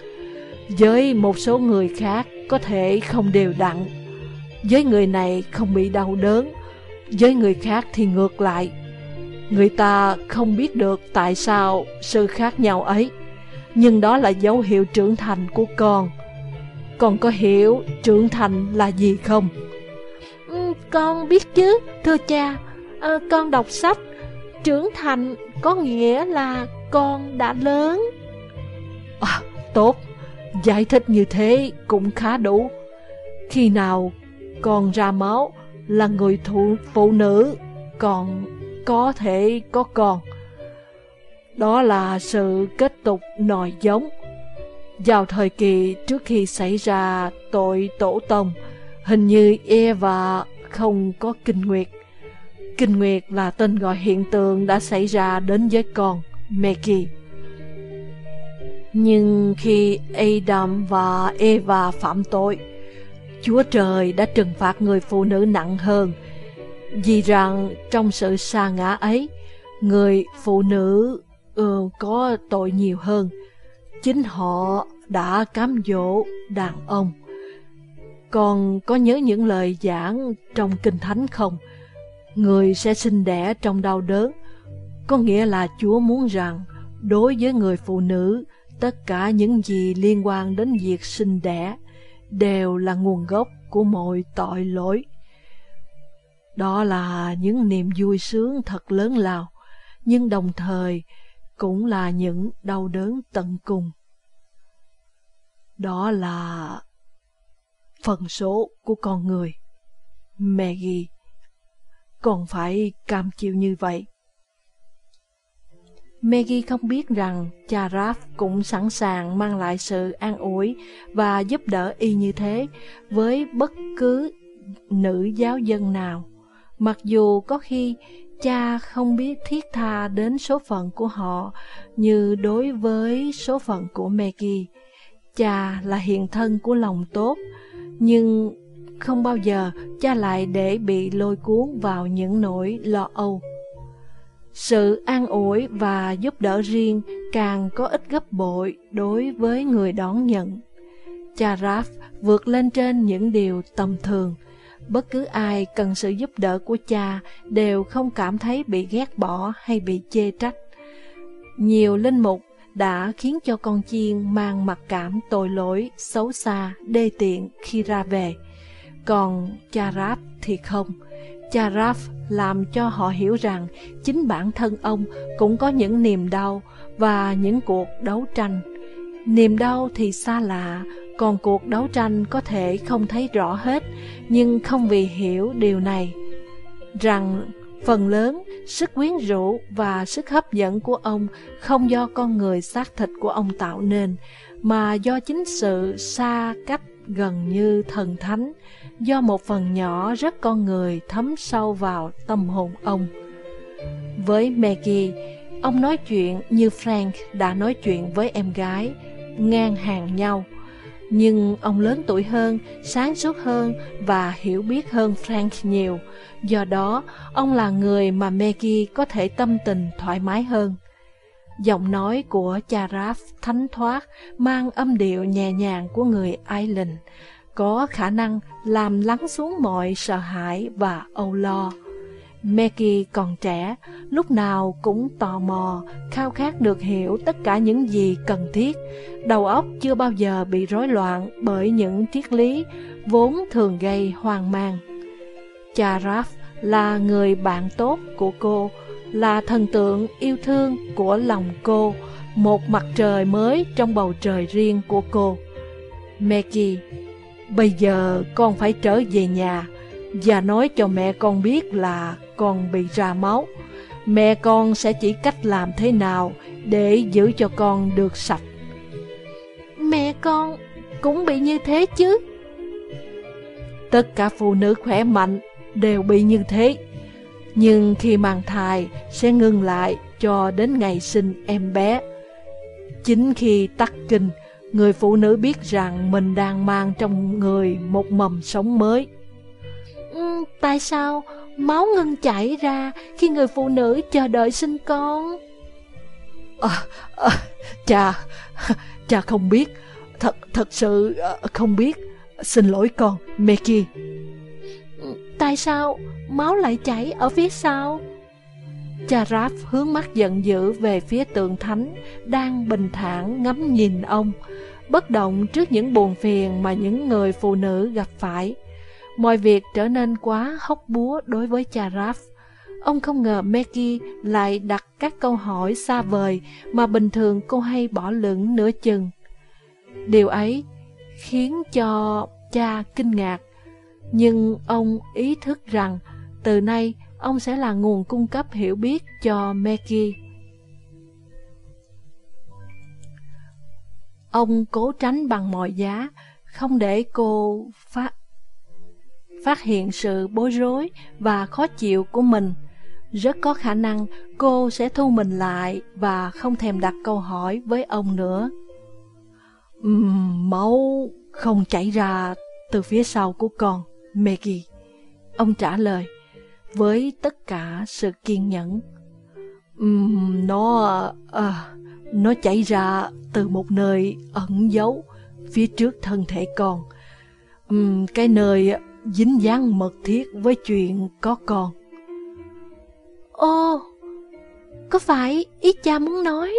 Với một số người khác có thể không đều đặn. Với người này không bị đau đớn, với người khác thì ngược lại. Người ta không biết được tại sao sự khác nhau ấy, nhưng đó là dấu hiệu trưởng thành của con. Con có hiểu trưởng thành là gì không? Ừ, con biết chứ, thưa cha. À, con đọc sách, trưởng thành có nghĩa là con đã lớn. À, tốt, giải thích như thế cũng khá đủ. Khi nào còn ra máu là người thụ phụ nữ, còn có thể có con. Đó là sự kết tục nòi giống. Vào thời kỳ trước khi xảy ra tội tổ tông, hình như Eva không có kinh nguyệt. Kinh nguyệt là tên gọi hiện tượng đã xảy ra đến với con, Maggie. Nhưng khi Adam và Eva phạm tội, Chúa Trời đã trừng phạt người phụ nữ nặng hơn, vì rằng trong sự sa ngã ấy, người phụ nữ uh, có tội nhiều hơn. Chính họ đã cám dỗ đàn ông. Còn có nhớ những lời giảng trong Kinh Thánh không? Người sẽ sinh đẻ trong đau đớn. Có nghĩa là Chúa muốn rằng đối với người phụ nữ, tất cả những gì liên quan đến việc sinh đẻ đều là nguồn gốc của mọi tội lỗi. Đó là những niềm vui sướng thật lớn lao, nhưng đồng thời cũng là những đau đớn tận cùng. Đó là phần số của con người. Maggie, còn phải cam chịu như vậy. Maggie không biết rằng cha Raph cũng sẵn sàng mang lại sự an ủi và giúp đỡ y như thế với bất cứ nữ giáo dân nào. Mặc dù có khi cha không biết thiết tha đến số phận của họ như đối với số phận của Maggie. Cha là hiện thân của lòng tốt, nhưng không bao giờ cha lại để bị lôi cuốn vào những nỗi lo âu. Sự an ủi và giúp đỡ riêng càng có ích gấp bội đối với người đón nhận. Cha Raph vượt lên trên những điều tầm thường. Bất cứ ai cần sự giúp đỡ của cha đều không cảm thấy bị ghét bỏ hay bị chê trách. Nhiều linh mục đã khiến cho con chiên mang mặc cảm tội lỗi, xấu xa, đê tiện khi ra về. Còn cha Raph thì không. Cha Raph làm cho họ hiểu rằng chính bản thân ông cũng có những niềm đau và những cuộc đấu tranh. Niềm đau thì xa lạ, còn cuộc đấu tranh có thể không thấy rõ hết, nhưng không vì hiểu điều này. Rằng phần lớn sức quyến rũ và sức hấp dẫn của ông không do con người xác thịt của ông tạo nên, mà do chính sự xa cách gần như thần thánh, do một phần nhỏ rất con người thấm sâu vào tâm hồn ông. Với Maggie, ông nói chuyện như Frank đã nói chuyện với em gái, ngang hàng nhau. Nhưng ông lớn tuổi hơn, sáng suốt hơn và hiểu biết hơn Frank nhiều. Do đó, ông là người mà Maggie có thể tâm tình thoải mái hơn. Giọng nói của cha Raph thánh thoát, mang âm điệu nhẹ nhàng của người Ireland, có khả năng làm lắng xuống mọi sợ hãi và âu lo. Maggie còn trẻ, lúc nào cũng tò mò, khao khát được hiểu tất cả những gì cần thiết. Đầu óc chưa bao giờ bị rối loạn bởi những triết lý vốn thường gây hoang mang. Cha Raph là người bạn tốt của cô, là thần tượng yêu thương của lòng cô, một mặt trời mới trong bầu trời riêng của cô. Maggie Bây giờ con phải trở về nhà và nói cho mẹ con biết là con bị ra máu. Mẹ con sẽ chỉ cách làm thế nào để giữ cho con được sạch. Mẹ con cũng bị như thế chứ? Tất cả phụ nữ khỏe mạnh đều bị như thế. Nhưng khi mang thai sẽ ngừng lại cho đến ngày sinh em bé. Chính khi tắc kinh, người phụ nữ biết rằng mình đang mang trong người một mầm sống mới. Ừ, tại sao máu ngưng chảy ra khi người phụ nữ chờ đợi sinh con. À, à, cha, cha không biết, thật thật sự à, không biết. Xin lỗi con, Meki. Tại sao máu lại chảy ở phía sau? Cha Raph hướng mắt giận dữ về phía tượng thánh, đang bình thản ngắm nhìn ông, bất động trước những buồn phiền mà những người phụ nữ gặp phải. Mọi việc trở nên quá hóc búa đối với cha Raph. Ông không ngờ Maggie lại đặt các câu hỏi xa vời mà bình thường cô hay bỏ lửng nửa chừng. Điều ấy khiến cho cha kinh ngạc, nhưng ông ý thức rằng từ nay ông sẽ là nguồn cung cấp hiểu biết cho Maggie. Ông cố tránh bằng mọi giá, không để cô phát phát hiện sự bối rối và khó chịu của mình. Rất có khả năng cô sẽ thu mình lại và không thèm đặt câu hỏi với ông nữa. Uhm, máu không chảy ra từ phía sau của con, Maggie. Ông trả lời với tất cả sự kiên nhẫn. Uhm, nó uh, nó chảy ra từ một nơi ẩn giấu phía trước thân thể con. Uhm, cái nơi dính dáng mật thiết với chuyện có con. Ô, có phải ý cha muốn nói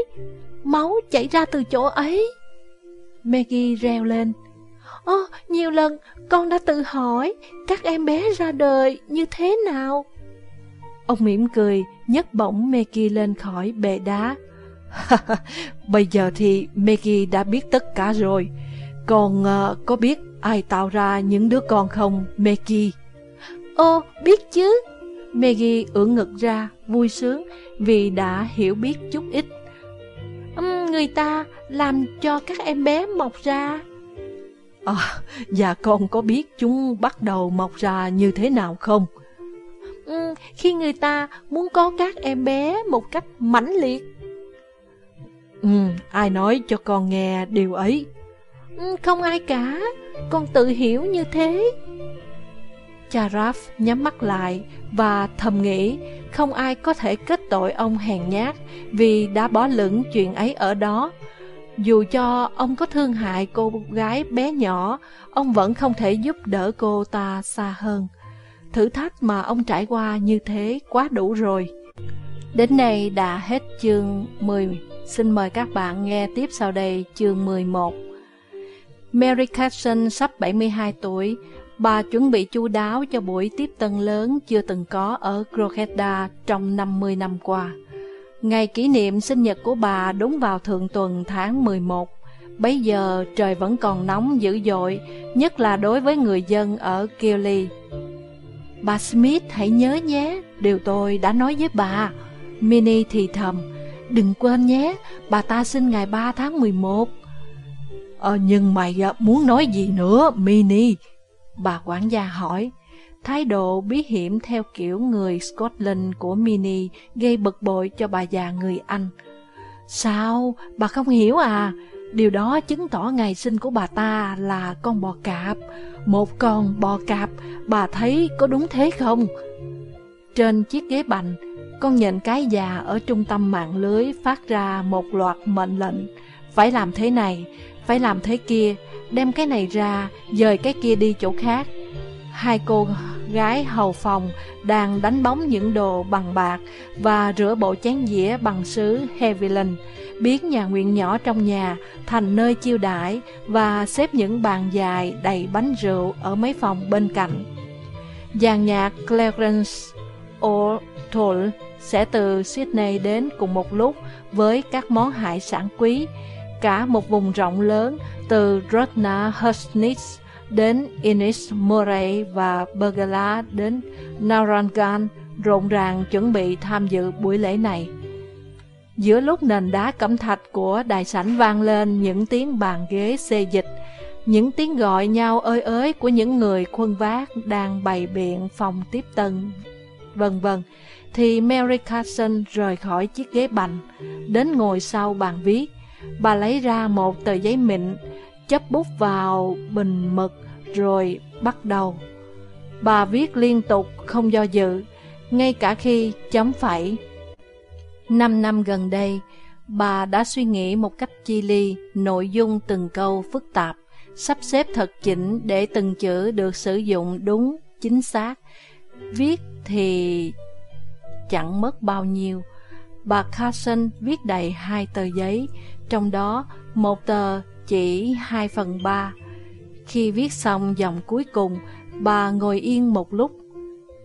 máu chảy ra từ chỗ ấy? Maggie reo lên. Ô, nhiều lần con đã tự hỏi các em bé ra đời như thế nào? Ông mỉm cười, nhấc bổng Maggie lên khỏi bệ đá. Bây giờ thì Maggie đã biết tất cả rồi. Còn uh, có biết ai tạo ra những đứa con không, Maggie? Ô, biết chứ. Maggie ưỡn ngực ra, vui sướng vì đã hiểu biết chút ít. Người ta làm cho các em bé mọc ra. À, và con có biết chúng bắt đầu mọc ra như thế nào không? Ừ, khi người ta muốn có các em bé một cách mãnh liệt. Ừ, ai nói cho con nghe điều ấy? Ừ, không ai cả, con tự hiểu như thế. Cha Raph nhắm mắt lại và thầm nghĩ không ai có thể kết tội ông hèn nhát vì đã bỏ lửng chuyện ấy ở đó. Dù cho ông có thương hại cô gái bé nhỏ, ông vẫn không thể giúp đỡ cô ta xa hơn. Thử thách mà ông trải qua như thế quá đủ rồi. Đến đây đã hết chương 10. Xin mời các bạn nghe tiếp sau đây chương 11. Mary Carson sắp 72 tuổi, bà chuẩn bị chu đáo cho buổi tiếp tân lớn chưa từng có ở Croqueta trong 50 năm qua. Ngày kỷ niệm sinh nhật của bà đúng vào thượng tuần tháng 11. Bấy giờ trời vẫn còn nóng dữ dội, nhất là đối với người dân ở Kelly. Bà Smith hãy nhớ nhé, điều tôi đã nói với bà. Minnie thì thầm, đừng quên nhé, bà ta sinh ngày 3 tháng 11. Ờ, nhưng mày à, muốn nói gì nữa, Minnie? Bà quản gia hỏi. Thái độ bí hiểm theo kiểu người Scotland của Minnie gây bực bội cho bà già người Anh. Sao? Bà không hiểu à? Điều đó chứng tỏ ngày sinh của bà ta là con bò cạp. Một con bò cạp, bà thấy có đúng thế không? Trên chiếc ghế bành, con nhện cái già ở trung tâm mạng lưới phát ra một loạt mệnh lệnh. Phải làm thế này, phải làm thế kia, đem cái này ra, dời cái kia đi chỗ khác. Hai cô gái hầu phòng đang đánh bóng những đồ bằng bạc và rửa bộ chén dĩa bằng sứ Hevelin, biến nhà nguyện nhỏ trong nhà thành nơi chiêu đãi và xếp những bàn dài đầy bánh rượu ở mấy phòng bên cạnh. Dàn nhạc Clarence O'Toole sẽ từ Sydney đến cùng một lúc với các món hải sản quý, cả một vùng rộng lớn từ Rotna Husnitz đến Innis Moray và Bergala đến Narangan rộn ràng chuẩn bị tham dự buổi lễ này. Giữa lúc nền đá cẩm thạch của đại sảnh vang lên những tiếng bàn ghế xê dịch, những tiếng gọi nhau ơi ới của những người khuân vác đang bày biện phòng tiếp tân, vân vân, thì Mary Carson rời khỏi chiếc ghế bành, đến ngồi sau bàn viết. Bà lấy ra một tờ giấy mịn, chấp bút vào bình mực rồi bắt đầu. Bà viết liên tục, không do dự, ngay cả khi chấm phẩy. Năm năm gần đây, bà đã suy nghĩ một cách chi ly nội dung từng câu phức tạp, sắp xếp thật chỉnh để từng chữ được sử dụng đúng, chính xác. Viết thì chẳng mất bao nhiêu. Bà Carson viết đầy hai tờ giấy, trong đó một tờ chỉ hai phần ba. Khi viết xong dòng cuối cùng, bà ngồi yên một lúc.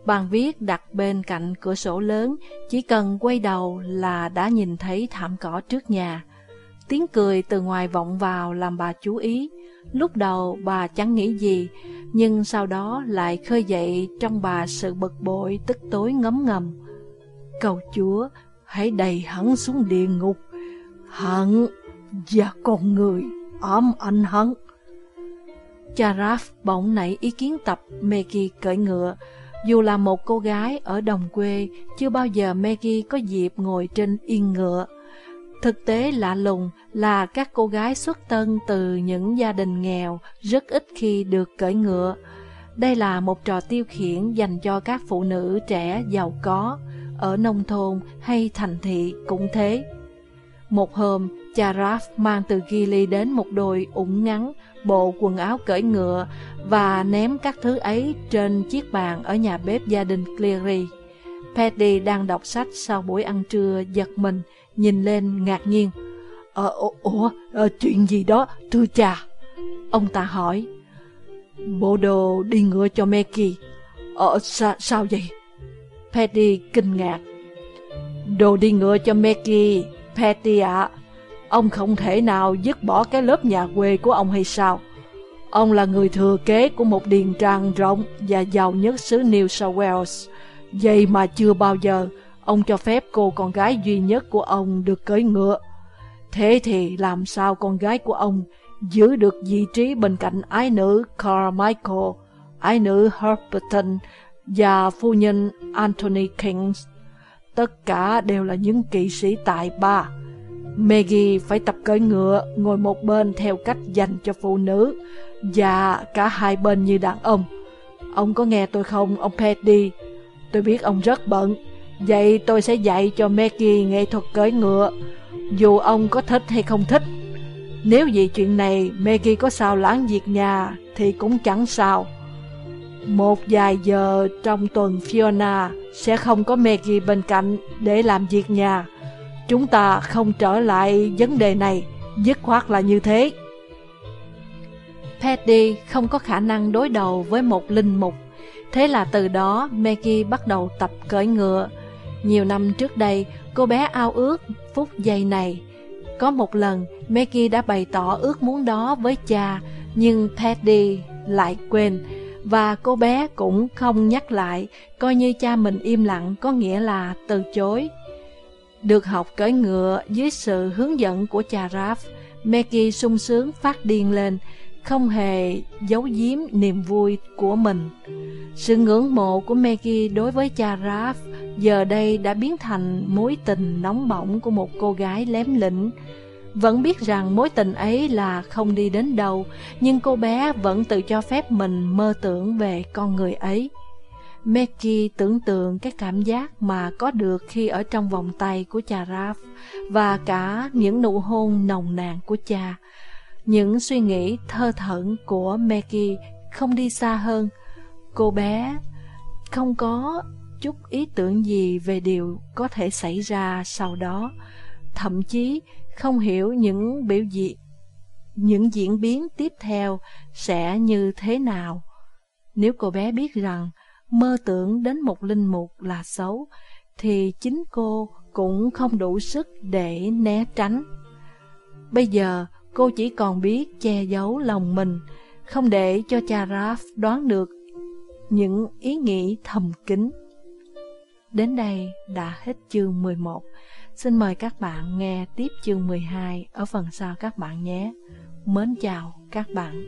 Bàn viết đặt bên cạnh cửa sổ lớn, chỉ cần quay đầu là đã nhìn thấy thảm cỏ trước nhà. Tiếng cười từ ngoài vọng vào làm bà chú ý. Lúc đầu bà chẳng nghĩ gì, nhưng sau đó lại khơi dậy trong bà sự bực bội tức tối ngấm ngầm. Cầu Chúa, hãy đầy hắn xuống địa ngục. Hận và con người ôm anh hận. Cha bỗng nảy ý kiến tập Maggie cởi ngựa. Dù là một cô gái ở đồng quê, chưa bao giờ Maggie có dịp ngồi trên yên ngựa. Thực tế lạ lùng là các cô gái xuất tân từ những gia đình nghèo rất ít khi được cởi ngựa. Đây là một trò tiêu khiển dành cho các phụ nữ trẻ giàu có, ở nông thôn hay thành thị cũng thế. Một hôm, cha Raph mang từ Gili đến một đôi ủng ngắn, bộ quần áo cởi ngựa và ném các thứ ấy trên chiếc bàn ở nhà bếp gia đình Cleary. Paddy đang đọc sách sau buổi ăn trưa giật mình, nhìn lên ngạc nhiên. Ờ, ủa, ờ, chuyện gì đó, thưa cha? Ông ta hỏi. Bộ đồ đi ngựa cho Maggie. Ờ, sao, sao vậy? Paddy kinh ngạc. Đồ đi ngựa cho Maggie, Patty ạ. Ông không thể nào dứt bỏ cái lớp nhà quê của ông hay sao? Ông là người thừa kế của một điền trang rộng và giàu nhất xứ New South Wales. Vậy mà chưa bao giờ ông cho phép cô con gái duy nhất của ông được cưỡi ngựa. Thế thì làm sao con gái của ông giữ được vị trí bên cạnh ái nữ Carmichael, ái nữ Herberton và phu nhân Anthony Kings? Tất cả đều là những kỵ sĩ tài ba. Maggie phải tập cưỡi ngựa, ngồi một bên theo cách dành cho phụ nữ, và cả hai bên như đàn ông. Ông có nghe tôi không, ông Petty? Tôi biết ông rất bận, vậy tôi sẽ dạy cho Maggie nghệ thuật cưỡi ngựa, dù ông có thích hay không thích. Nếu vì chuyện này Maggie có sao lãng việc nhà thì cũng chẳng sao. Một vài giờ trong tuần Fiona sẽ không có Maggie bên cạnh để làm việc nhà. Chúng ta không trở lại vấn đề này, dứt khoát là như thế. Paddy không có khả năng đối đầu với một linh mục. Thế là từ đó Maggie bắt đầu tập cởi ngựa. Nhiều năm trước đây, cô bé ao ước phút giây này. Có một lần, Maggie đã bày tỏ ước muốn đó với cha, nhưng Paddy lại quên và cô bé cũng không nhắc lại, coi như cha mình im lặng có nghĩa là từ chối. Được học cưỡi ngựa dưới sự hướng dẫn của cha Raph, Maggie sung sướng phát điên lên, không hề giấu giếm niềm vui của mình. Sự ngưỡng mộ của Maggie đối với cha Raph giờ đây đã biến thành mối tình nóng bỏng của một cô gái lém lĩnh, vẫn biết rằng mối tình ấy là không đi đến đâu, nhưng cô bé vẫn tự cho phép mình mơ tưởng về con người ấy. Meki tưởng tượng cái cảm giác mà có được khi ở trong vòng tay của cha Raph và cả những nụ hôn nồng nàn của cha. Những suy nghĩ thơ thẩn của meki không đi xa hơn. Cô bé không có chút ý tưởng gì về điều có thể xảy ra sau đó. Thậm chí không hiểu những biểu diễn, những diễn biến tiếp theo sẽ như thế nào. Nếu cô bé biết rằng mơ tưởng đến một linh mục là xấu, thì chính cô cũng không đủ sức để né tránh. Bây giờ, cô chỉ còn biết che giấu lòng mình, không để cho cha Raph đoán được những ý nghĩ thầm kín. Đến đây đã hết chương 11. Xin mời các bạn nghe tiếp chương 12 ở phần sau các bạn nhé. Mến chào các bạn.